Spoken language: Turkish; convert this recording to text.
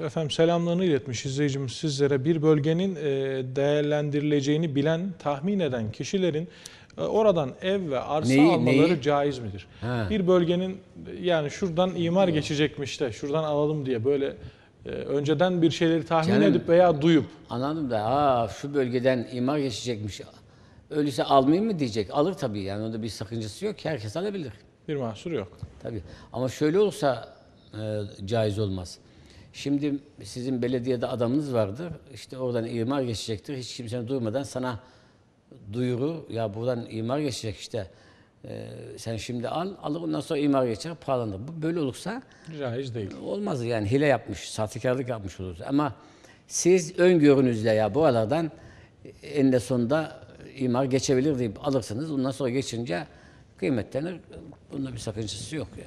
efendim selamlarını iletmiş izleyicimiz sizlere. Bir bölgenin e, değerlendirileceğini bilen, tahmin eden kişilerin e, oradan ev ve arsa Neyi- almaları neyi? caiz midir? Ha. Bir bölgenin yani şuradan imar geçecekmiş de şuradan alalım diye böyle e, önceden bir şeyleri tahmin Canım, edip veya duyup Anladım da aa şu bölgeden imar geçecekmiş. Öyleyse almayayım mı diyecek. Alır tabii yani onda bir sakıncası yok ki herkes alabilir. bir mahsur yok. Tabii. Ama şöyle olursa e, caiz olmaz. Şimdi sizin belediyede adamınız vardır. İşte oradan imar geçecektir. Hiç kimsenin duymadan sana duyuru ya buradan imar geçecek işte. E, sen şimdi al, alır ondan sonra imar geçer, pahalanır. Bu böyle olursa Caiz değil. olmaz yani hile yapmış, sahtekarlık yapmış oluruz. Ama siz öngörünüzle ya bu aralardan eninde sonunda imar geçebilir deyip alırsınız. Ondan sonra geçince kıymetlenir. Bunda bir sakıncası yok ya.